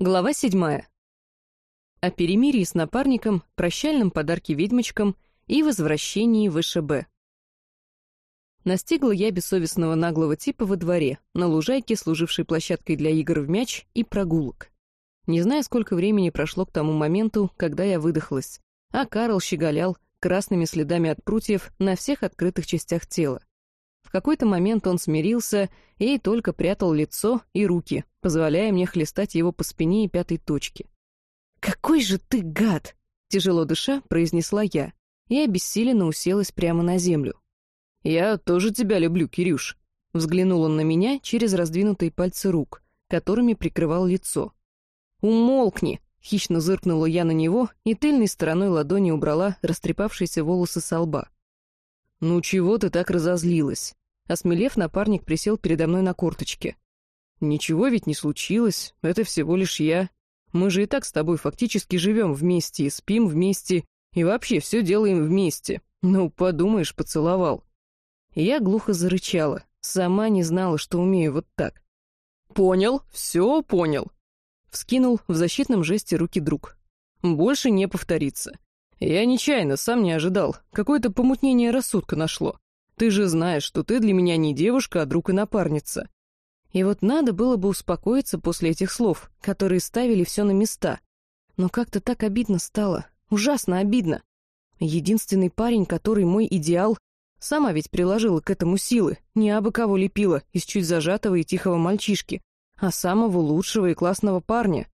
Глава седьмая. О перемирии с напарником, прощальном подарке ведьмочкам и возвращении в ВШБ. Настигла я бессовестного наглого типа во дворе, на лужайке, служившей площадкой для игр в мяч и прогулок. Не знаю, сколько времени прошло к тому моменту, когда я выдохлась, а Карл щеголял красными следами от прутьев на всех открытых частях тела. В какой-то момент он смирился и только прятал лицо и руки, позволяя мне хлестать его по спине и пятой точке. «Какой же ты гад!» — тяжело дыша произнесла я и обессиленно уселась прямо на землю. «Я тоже тебя люблю, Кирюш», — взглянул он на меня через раздвинутые пальцы рук, которыми прикрывал лицо. «Умолкни!» — хищно зыркнула я на него и тыльной стороной ладони убрала растрепавшиеся волосы со лба. «Ну чего ты так разозлилась?» Осмелев, напарник присел передо мной на корточке. «Ничего ведь не случилось, это всего лишь я. Мы же и так с тобой фактически живем вместе и спим вместе, и вообще все делаем вместе. Ну, подумаешь, поцеловал». Я глухо зарычала, сама не знала, что умею вот так. «Понял, все понял», — вскинул в защитном жесте руки друг. «Больше не повторится. Я нечаянно, сам не ожидал. Какое-то помутнение рассудка нашло. Ты же знаешь, что ты для меня не девушка, а друг и напарница. И вот надо было бы успокоиться после этих слов, которые ставили все на места. Но как-то так обидно стало. Ужасно обидно. Единственный парень, который мой идеал, сама ведь приложила к этому силы, не абы кого лепила из чуть зажатого и тихого мальчишки, а самого лучшего и классного парня.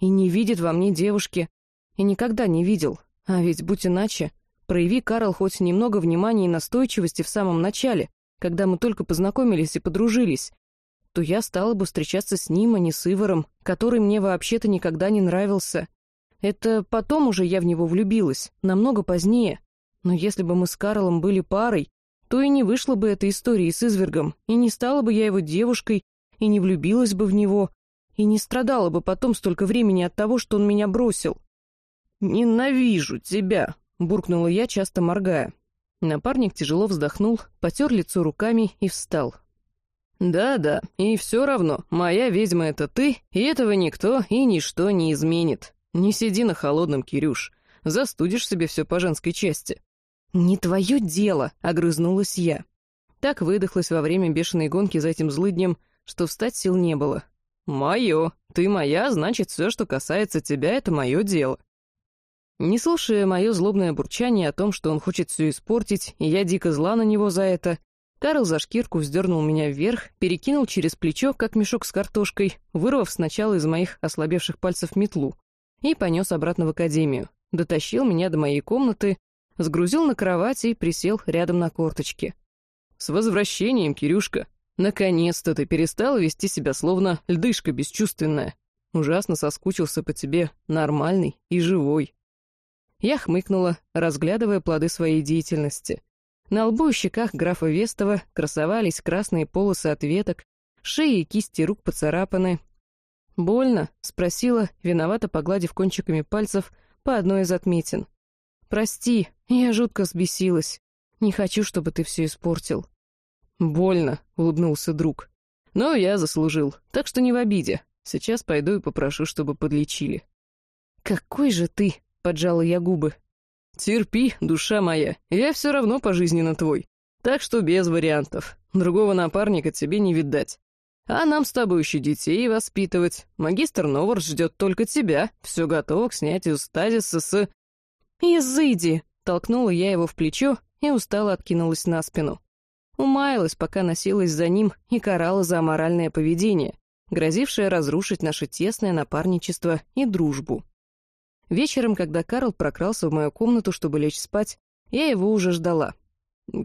И не видит во мне девушки. И никогда не видел. А ведь будь иначе, Прояви, Карл, хоть немного внимания и настойчивости в самом начале, когда мы только познакомились и подружились, то я стала бы встречаться с ним, а не с Иваром, который мне вообще-то никогда не нравился. Это потом уже я в него влюбилась, намного позднее. Но если бы мы с Карлом были парой, то и не вышла бы эта история с Извергом, и не стала бы я его девушкой, и не влюбилась бы в него, и не страдала бы потом столько времени от того, что он меня бросил. «Ненавижу тебя!» — буркнула я, часто моргая. Напарник тяжело вздохнул, потер лицо руками и встал. «Да-да, и все равно, моя ведьма — это ты, и этого никто и ничто не изменит. Не сиди на холодном, Кирюш, застудишь себе все по женской части». «Не твое дело», — огрызнулась я. Так выдохлась во время бешеной гонки за этим злыднем, что встать сил не было. «Мое. Ты моя, значит, все, что касается тебя, это мое дело. Не слушая мое злобное бурчание о том, что он хочет все испортить, и я дико зла на него за это, Карл за шкирку вздернул меня вверх, перекинул через плечо, как мешок с картошкой, вырвав сначала из моих ослабевших пальцев метлу, и понес обратно в академию, дотащил меня до моей комнаты, сгрузил на кровать и присел рядом на корточке. «С возвращением, Кирюшка! Наконец-то ты перестал вести себя словно льдышка бесчувственная. Ужасно соскучился по тебе, нормальный и живой». Я хмыкнула, разглядывая плоды своей деятельности. На лбу и щеках графа Вестова красовались красные полосы от веток, шеи и кисти рук поцарапаны. «Больно?» — спросила, виновато погладив кончиками пальцев по одной из отметин. «Прости, я жутко взбесилась. Не хочу, чтобы ты все испортил». «Больно», — улыбнулся друг. «Но я заслужил, так что не в обиде. Сейчас пойду и попрошу, чтобы подлечили». «Какой же ты!» Поджала я губы. «Терпи, душа моя, я все равно пожизненно твой. Так что без вариантов. Другого напарника тебе не видать. А нам с тобой еще детей воспитывать. Магистр Новар ждет только тебя. Все готово к снятию стазиса с...» «Изыди!» — толкнула я его в плечо и устало откинулась на спину. Умаялась, пока носилась за ним и карала за аморальное поведение, грозившее разрушить наше тесное напарничество и дружбу. Вечером, когда Карл прокрался в мою комнату, чтобы лечь спать, я его уже ждала.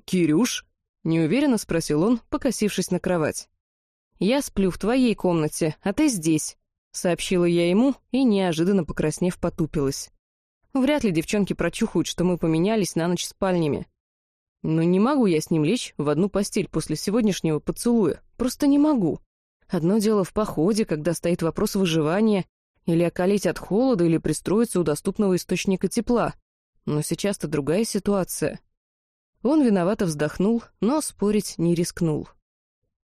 «Кирюш?» — неуверенно спросил он, покосившись на кровать. «Я сплю в твоей комнате, а ты здесь», — сообщила я ему и, неожиданно покраснев, потупилась. Вряд ли девчонки прочухают, что мы поменялись на ночь спальнями. Но не могу я с ним лечь в одну постель после сегодняшнего поцелуя. Просто не могу. Одно дело в походе, когда стоит вопрос выживания, или околеть от холода, или пристроиться у доступного источника тепла. Но сейчас-то другая ситуация. Он виновато вздохнул, но спорить не рискнул.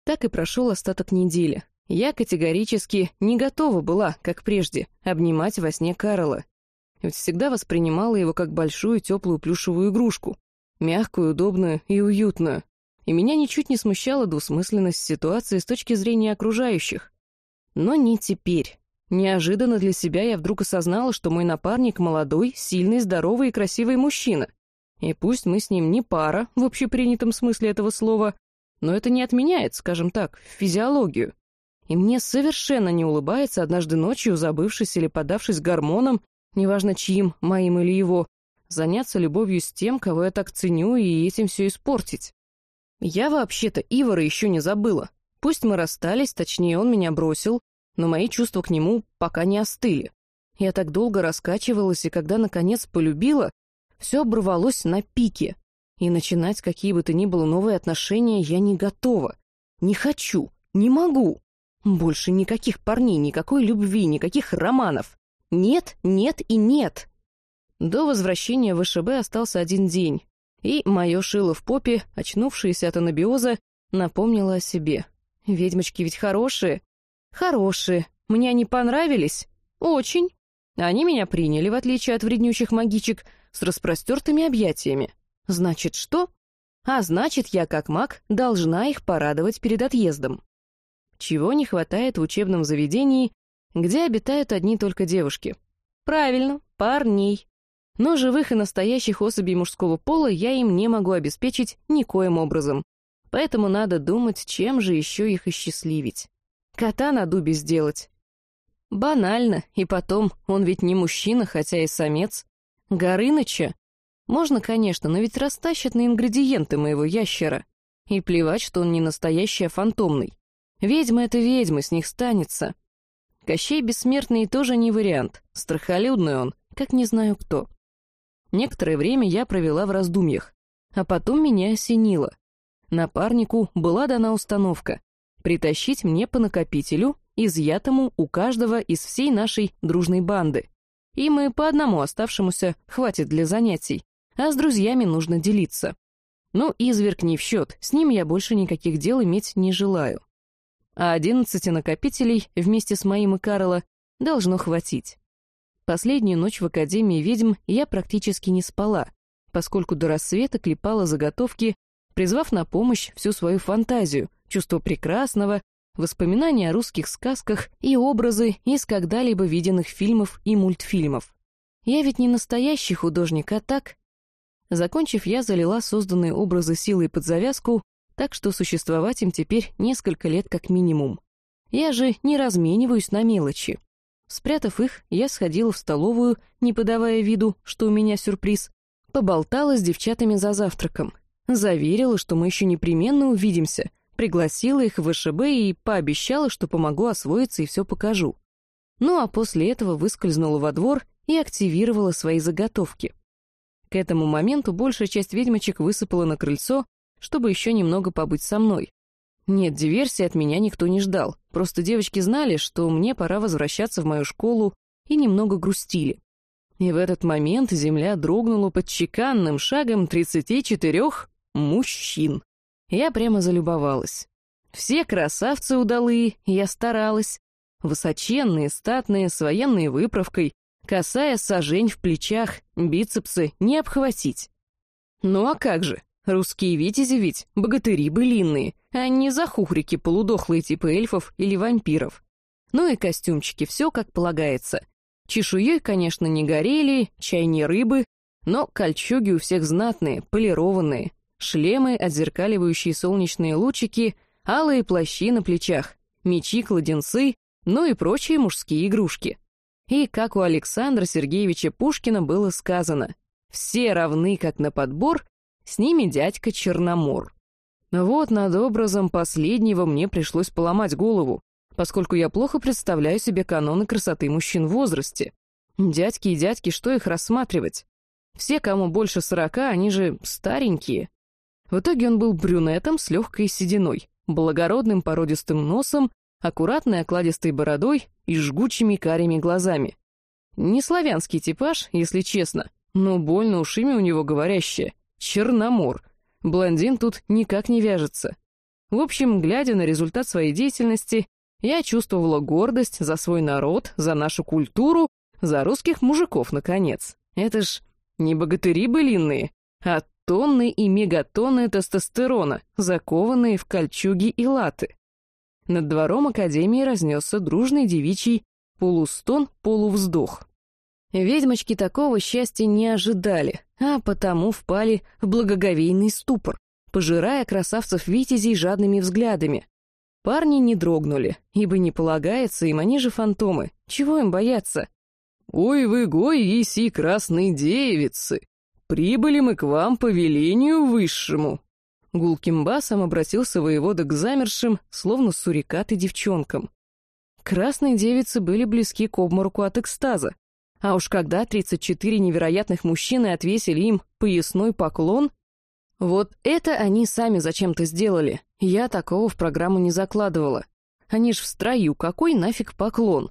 Так и прошел остаток недели. Я категорически не готова была, как прежде, обнимать во сне Карла. Ведь всегда воспринимала его как большую теплую плюшевую игрушку, мягкую, удобную и уютную. И меня ничуть не смущала двусмысленность ситуации с точки зрения окружающих. Но не теперь. Неожиданно для себя я вдруг осознала, что мой напарник молодой, сильный, здоровый и красивый мужчина. И пусть мы с ним не пара в общепринятом смысле этого слова, но это не отменяет, скажем так, физиологию. И мне совершенно не улыбается однажды ночью, забывшись или подавшись гормонам, неважно чьим, моим или его, заняться любовью с тем, кого я так ценю, и этим все испортить. Я вообще-то Ивара еще не забыла. Пусть мы расстались, точнее, он меня бросил, но мои чувства к нему пока не остыли. Я так долго раскачивалась, и когда, наконец, полюбила, все оборвалось на пике. И начинать какие бы то ни было новые отношения я не готова. Не хочу, не могу. Больше никаких парней, никакой любви, никаких романов. Нет, нет и нет. До возвращения в ВШБ остался один день, и мое шило в попе, очнувшееся от анабиоза, напомнило о себе. Ведьмочки ведь хорошие. Хорошие. Мне они понравились? Очень. Они меня приняли, в отличие от вреднющих магичек, с распростертыми объятиями. Значит, что? А значит, я, как маг, должна их порадовать перед отъездом. Чего не хватает в учебном заведении, где обитают одни только девушки? Правильно, парней. Но живых и настоящих особей мужского пола я им не могу обеспечить никоим образом. Поэтому надо думать, чем же еще их осчастливить. Кота на дубе сделать. Банально, и потом, он ведь не мужчина, хотя и самец. Горыныча? Можно, конечно, но ведь растащат на ингредиенты моего ящера. И плевать, что он не настоящий, а фантомный. Ведьма — это ведьма, с них станется. Кощей Бессмертный тоже не вариант. Страхолюдный он, как не знаю кто. Некоторое время я провела в раздумьях, а потом меня осенило. Напарнику была дана установка — притащить мне по накопителю, изъятому у каждого из всей нашей дружной банды. И мы по одному оставшемуся хватит для занятий, а с друзьями нужно делиться. Ну, изверг не в счет, с ним я больше никаких дел иметь не желаю. А одиннадцати накопителей вместе с моим и Карла должно хватить. Последнюю ночь в Академии ведьм я практически не спала, поскольку до рассвета клепала заготовки, призвав на помощь всю свою фантазию, чувство прекрасного, воспоминания о русских сказках и образы из когда-либо виденных фильмов и мультфильмов. Я ведь не настоящий художник, а так... Закончив, я залила созданные образы силой под завязку, так что существовать им теперь несколько лет как минимум. Я же не размениваюсь на мелочи. Спрятав их, я сходила в столовую, не подавая виду, что у меня сюрприз, поболтала с девчатами за завтраком, заверила, что мы еще непременно увидимся, пригласила их в ВШБ и пообещала, что помогу освоиться и все покажу. Ну а после этого выскользнула во двор и активировала свои заготовки. К этому моменту большая часть ведьмочек высыпала на крыльцо, чтобы еще немного побыть со мной. Нет, диверсии от меня никто не ждал, просто девочки знали, что мне пора возвращаться в мою школу, и немного грустили. И в этот момент земля дрогнула под чеканным шагом 34 мужчин. Я прямо залюбовалась. Все красавцы удалые, я старалась. Высоченные, статные, с военной выправкой, косая сажень в плечах, бицепсы не обхватить. Ну а как же, русские витязи ведь, богатыри былинные, а не захухрики полудохлые типа эльфов или вампиров. Ну и костюмчики, все как полагается. Чешуей, конечно, не горели, чай не рыбы, но кольчуги у всех знатные, полированные, шлемы, отзеркаливающие солнечные лучики, алые плащи на плечах, мечи-кладенцы, ну и прочие мужские игрушки. И, как у Александра Сергеевича Пушкина было сказано, «Все равны, как на подбор, с ними дядька Черномор». Вот над образом последнего мне пришлось поломать голову, поскольку я плохо представляю себе каноны красоты мужчин в возрасте. Дядьки и дядьки, что их рассматривать? Все, кому больше сорока, они же старенькие. В итоге он был брюнетом с легкой сединой, благородным породистым носом, аккуратной окладистой бородой и жгучими карими глазами. Не славянский типаж, если честно, но больно ушами у него говорящее. Черномор. Блондин тут никак не вяжется. В общем, глядя на результат своей деятельности, Я чувствовала гордость за свой народ, за нашу культуру, за русских мужиков, наконец. Это ж не богатыри былинные, а тонны и мегатонны тестостерона, закованные в кольчуги и латы. Над двором Академии разнесся дружный девичий полустон-полувздох. Ведьмочки такого счастья не ожидали, а потому впали в благоговейный ступор, пожирая красавцев-витязей жадными взглядами. Парни не дрогнули, ибо не полагается им, они же фантомы. Чего им бояться? «Ой вы, гой, еси красные девицы! Прибыли мы к вам по велению высшему!» Гулким басом обратился воевода к замершим, словно сурикаты девчонкам. Красные девицы были близки к обмороку от экстаза. А уж когда 34 невероятных мужчины отвесили им поясной поклон, вот это они сами зачем-то сделали. Я такого в программу не закладывала. Они ж в строю, какой нафиг поклон?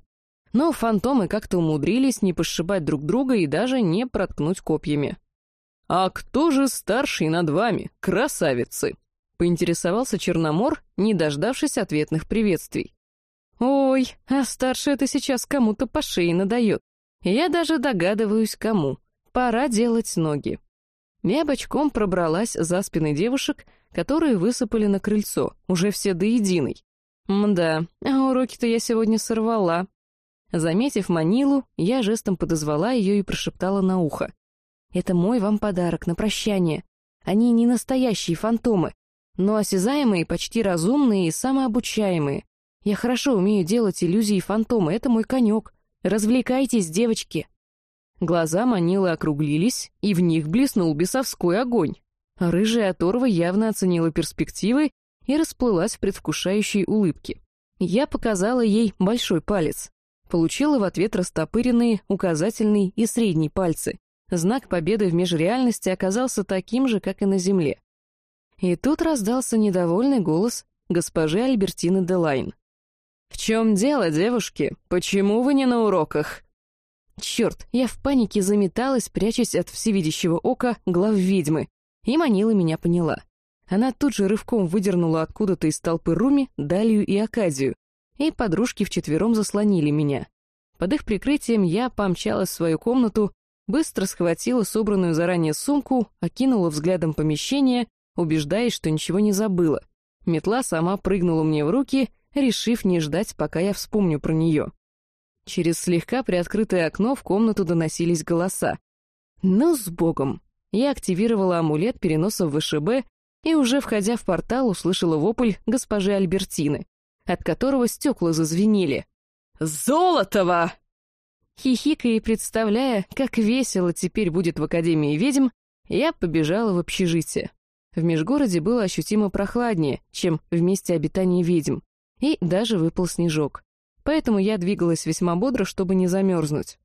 Но фантомы как-то умудрились не пошибать друг друга и даже не проткнуть копьями. «А кто же старший над вами, красавицы?» — поинтересовался Черномор, не дождавшись ответных приветствий. «Ой, а старший это сейчас кому-то по шее надает. Я даже догадываюсь, кому. Пора делать ноги». Я бочком пробралась за спины девушек, которые высыпали на крыльцо, уже все до единой. Мда, а уроки-то я сегодня сорвала. Заметив Манилу, я жестом подозвала ее и прошептала на ухо. «Это мой вам подарок на прощание. Они не настоящие фантомы, но осязаемые, почти разумные и самообучаемые. Я хорошо умею делать иллюзии фантомы, это мой конек. Развлекайтесь, девочки!» Глаза Манилы округлились, и в них блеснул бесовской огонь. Рыжая оторва явно оценила перспективы и расплылась в предвкушающей улыбке. Я показала ей большой палец. Получила в ответ растопыренные указательный и средний пальцы. Знак победы в межреальности оказался таким же, как и на Земле. И тут раздался недовольный голос госпожи Альбертины Делайн. «В чем дело, девушки? Почему вы не на уроках?» Черт, я в панике заметалась, прячась от всевидящего ока глав ведьмы, и Манила меня поняла. Она тут же рывком выдернула откуда-то из толпы Руми, Далию и Акадию, и подружки вчетвером заслонили меня. Под их прикрытием я помчалась в свою комнату, быстро схватила собранную заранее сумку, окинула взглядом помещение, убеждаясь, что ничего не забыла. Метла сама прыгнула мне в руки, решив не ждать, пока я вспомню про нее. Через слегка приоткрытое окно в комнату доносились голоса. «Ну, с Богом!» Я активировала амулет переноса в ВШБ и уже входя в портал услышала вопль госпожи Альбертины, от которого стекла зазвенели. «Золотого!» Хихикая и представляя, как весело теперь будет в Академии ведьм, я побежала в общежитие. В межгороде было ощутимо прохладнее, чем в месте обитания ведьм, и даже выпал снежок поэтому я двигалась весьма бодро, чтобы не замерзнуть.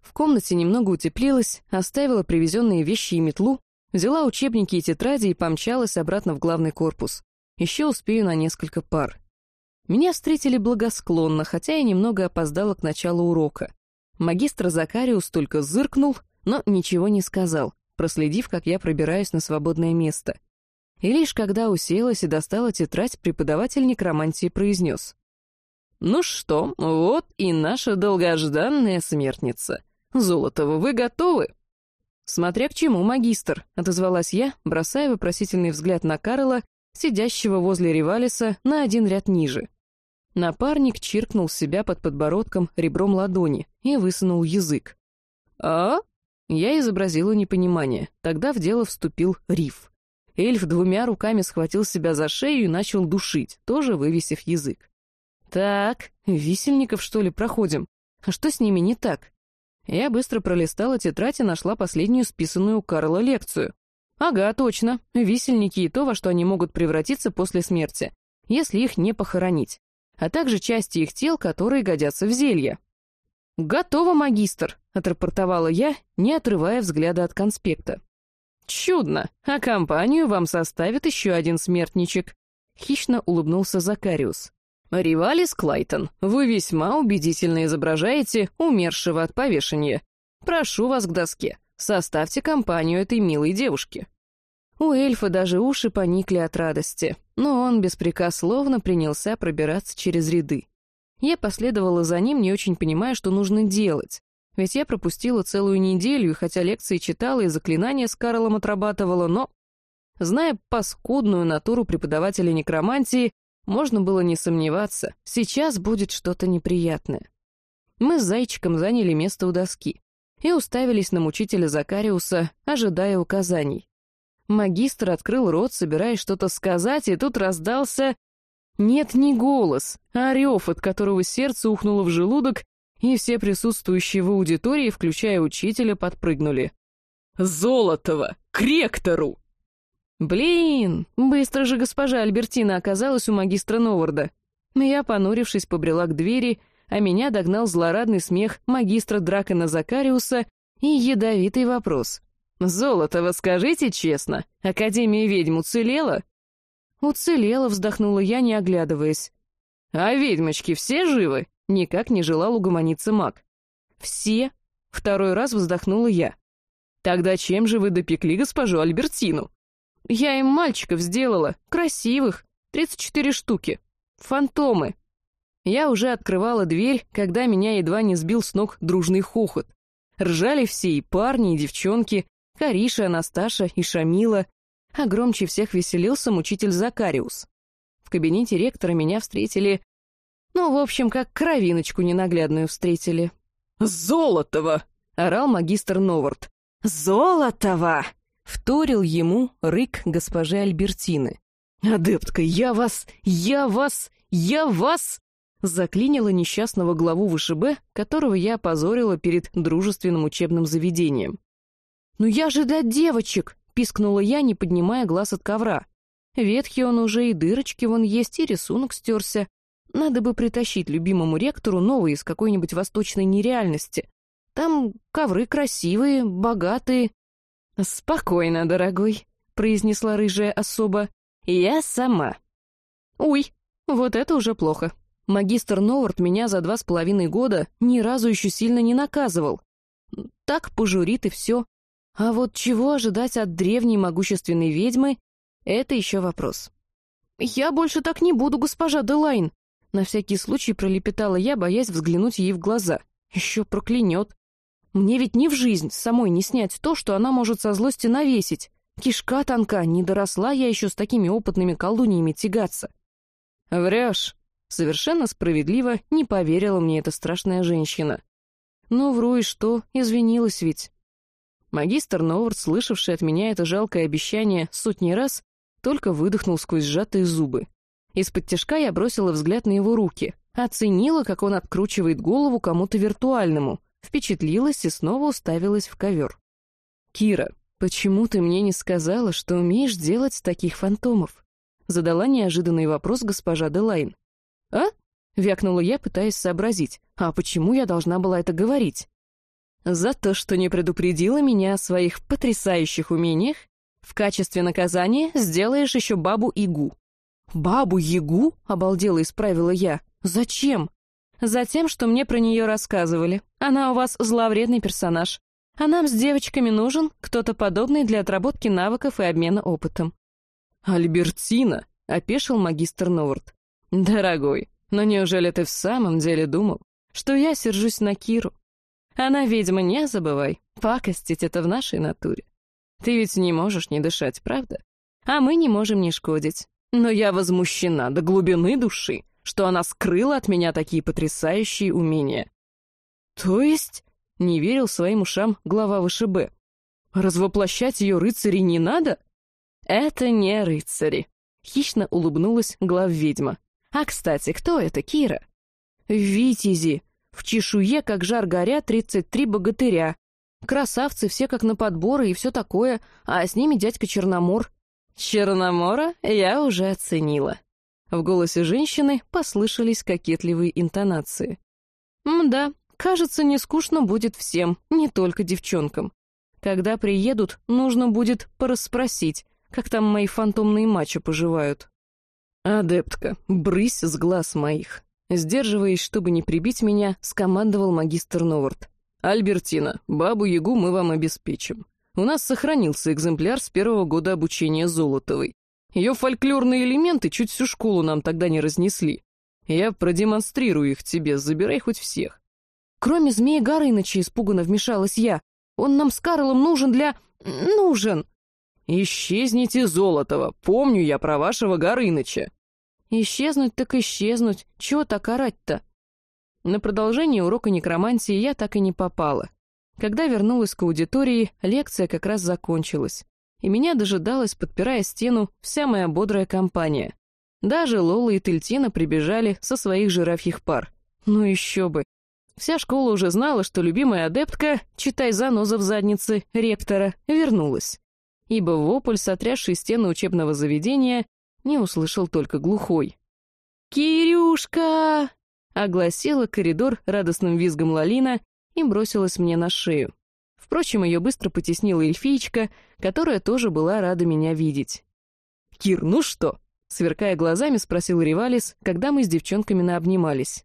В комнате немного утеплилась, оставила привезенные вещи и метлу, взяла учебники и тетради и помчалась обратно в главный корпус. Еще успею на несколько пар. Меня встретили благосклонно, хотя и немного опоздала к началу урока. Магистр Закариус только зыркнул, но ничего не сказал, проследив, как я пробираюсь на свободное место. И лишь когда уселась и достала тетрадь, преподаватель некромантии произнес. «Ну что, вот и наша долгожданная смертница. Золотова, вы готовы?» «Смотря к чему, магистр», — отозвалась я, бросая вопросительный взгляд на Карла, сидящего возле Ривалиса на один ряд ниже. Напарник чиркнул себя под подбородком ребром ладони и высунул язык. «А?» Я изобразила непонимание. Тогда в дело вступил Риф. Эльф двумя руками схватил себя за шею и начал душить, тоже вывесив язык. «Так, висельников, что ли, проходим? А что с ними не так?» Я быстро пролистала тетрадь и нашла последнюю списанную у Карла лекцию. «Ага, точно. Висельники и то, во что они могут превратиться после смерти, если их не похоронить, а также части их тел, которые годятся в зелье». «Готово, магистр», — отрапортовала я, не отрывая взгляда от конспекта. «Чудно, а компанию вам составит еще один смертничек», — хищно улыбнулся Закариус. «Ривалис Клайтон, вы весьма убедительно изображаете умершего от повешения. Прошу вас к доске, составьте компанию этой милой девушки». У эльфа даже уши поникли от радости, но он беспрекословно принялся пробираться через ряды. Я последовала за ним, не очень понимая, что нужно делать. Ведь я пропустила целую неделю, хотя лекции читала и заклинания с Карлом отрабатывала, но... Зная паскудную натуру преподавателя некромантии, можно было не сомневаться, сейчас будет что-то неприятное. Мы с Зайчиком заняли место у доски и уставились на мучителя Закариуса, ожидая указаний. Магистр открыл рот, собираясь что-то сказать, и тут раздался... Нет, не голос, а рев, от которого сердце ухнуло в желудок, и все присутствующие в аудитории, включая учителя, подпрыгнули. «Золотого! К ректору!» «Блин, быстро же госпожа Альбертина оказалась у магистра Новарда». Я, понурившись, побрела к двери, а меня догнал злорадный смех магистра Дракона Закариуса и ядовитый вопрос. «Золотого, скажите честно, Академия ведьм уцелела?» «Уцелела», — вздохнула я, не оглядываясь. «А ведьмочки все живы?» — никак не желал угомониться маг. «Все?» — второй раз вздохнула я. «Тогда чем же вы допекли госпожу Альбертину?» «Я им мальчиков сделала, красивых, 34 штуки. Фантомы». Я уже открывала дверь, когда меня едва не сбил с ног дружный хохот. Ржали все, и парни, и девчонки, Кариша, Анасташа и Шамила, а громче всех веселился мучитель Закариус. В кабинете ректора меня встретили... Ну, в общем, как кровиночку ненаглядную встретили. «Золотого!» — орал магистр Новард. «Золотого!» — вторил ему рык госпожи Альбертины. «Адептка, я вас... я вас... я вас...» Заклинила несчастного главу ВШБ, которого я опозорила перед дружественным учебным заведением. «Ну я же для девочек!» — пискнула я, не поднимая глаз от ковра. Ветхий он уже, и дырочки вон есть, и рисунок стерся. Надо бы притащить любимому ректору новый из какой-нибудь восточной нереальности. Там ковры красивые, богатые. «Спокойно, дорогой», — произнесла рыжая особа. «Я сама». «Уй, вот это уже плохо. Магистр Новард меня за два с половиной года ни разу еще сильно не наказывал. Так пожурит и все. А вот чего ожидать от древней могущественной ведьмы — это еще вопрос. «Я больше так не буду, госпожа Делайн!» На всякий случай пролепетала я, боясь взглянуть ей в глаза. Еще проклянет. Мне ведь ни в жизнь самой не снять то, что она может со злости навесить. Кишка тонка, не доросла я еще с такими опытными колдуньями тягаться. Врешь. Совершенно справедливо не поверила мне эта страшная женщина. Ну, вру и что, извинилась ведь. Магистр Новард, слышавший от меня это жалкое обещание сотни раз, только выдохнул сквозь сжатые зубы. Из-под тяжка я бросила взгляд на его руки, оценила, как он откручивает голову кому-то виртуальному, впечатлилась и снова уставилась в ковер. «Кира, почему ты мне не сказала, что умеешь делать таких фантомов?» Задала неожиданный вопрос госпожа Делайн. «А?» — вякнула я, пытаясь сообразить. «А почему я должна была это говорить?» За то, что не предупредила меня о своих потрясающих умениях, в качестве наказания сделаешь еще бабу-ягу». «Бабу-ягу?» — обалдела исправила я. «Зачем?» «Затем, что мне про нее рассказывали. Она у вас зловредный персонаж. А нам с девочками нужен кто-то подобный для отработки навыков и обмена опытом». «Альбертина!» — опешил магистр Новорт. «Дорогой, но неужели ты в самом деле думал, что я сержусь на Киру? Она ведьма, не забывай. Пакостить — это в нашей натуре. Ты ведь не можешь не дышать, правда? А мы не можем не шкодить. Но я возмущена до глубины души, что она скрыла от меня такие потрясающие умения. То есть, не верил своим ушам глава ВШБ, развоплощать ее рыцарей не надо? Это не рыцари. Хищно улыбнулась глав-ведьма. А, кстати, кто это, Кира? Витязи, в чешуе, как жар тридцать три богатыря. Красавцы все как на подборы и все такое, а с ними дядька Черномор. Черномора я уже оценила. В голосе женщины послышались кокетливые интонации. Мда, кажется, не скучно будет всем, не только девчонкам. Когда приедут, нужно будет порасспросить, как там мои фантомные мачо поживают. «Адептка, брысь с глаз моих!» Сдерживаясь, чтобы не прибить меня, скомандовал магистр Новард. «Альбертина, бабу-ягу мы вам обеспечим. У нас сохранился экземпляр с первого года обучения Золотовой. Ее фольклорные элементы чуть всю школу нам тогда не разнесли. Я продемонстрирую их тебе, забирай хоть всех. Кроме змея Горыныча испуганно вмешалась я. Он нам с Карлом нужен для... нужен. Исчезните, Золотова, помню я про вашего Горыныча. Исчезнуть так исчезнуть, чего так орать-то? На продолжение урока некромантии я так и не попала. Когда вернулась к аудитории, лекция как раз закончилась, и меня дожидалась, подпирая стену, вся моя бодрая компания. Даже Лола и Тельтина прибежали со своих жирафьих пар. Ну еще бы. Вся школа уже знала, что любимая адептка, читай заноза в заднице, ректора, вернулась. Ибо вопль, сотрясший стены учебного заведения, не услышал только глухой. «Кирюшка!» — огласила коридор радостным визгом Лалина и бросилась мне на шею. Впрочем, ее быстро потеснила эльфиечка, которая тоже была рада меня видеть. «Кир, ну что?» — сверкая глазами, спросил Ривалис, когда мы с девчонками наобнимались.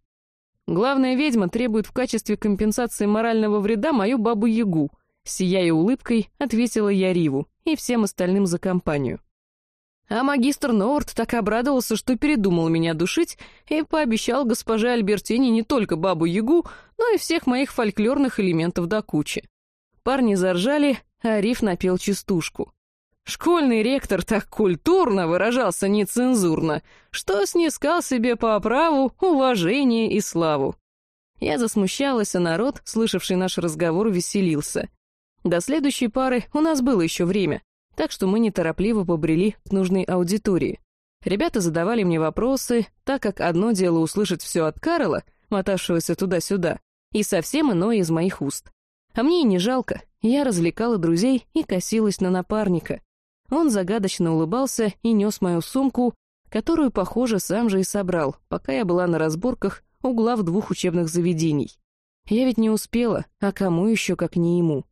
«Главная ведьма требует в качестве компенсации морального вреда мою бабу-ягу», сияя улыбкой, ответила я Риву и всем остальным за компанию. А магистр Новорт так обрадовался, что передумал меня душить и пообещал госпоже Альбертине не только бабу-ягу, но и всех моих фольклорных элементов до кучи. Парни заржали, а Риф напел частушку. Школьный ректор так культурно выражался нецензурно, что снискал себе по праву уважение и славу. Я засмущалась, а народ, слышавший наш разговор, веселился. До следующей пары у нас было еще время, так что мы неторопливо побрели к нужной аудитории. Ребята задавали мне вопросы, так как одно дело услышать все от Карла, мотавшегося туда-сюда, и совсем иное из моих уст. А мне и не жалко, я развлекала друзей и косилась на напарника. Он загадочно улыбался и нес мою сумку, которую, похоже, сам же и собрал, пока я была на разборках у глав двух учебных заведений. Я ведь не успела, а кому еще, как не ему.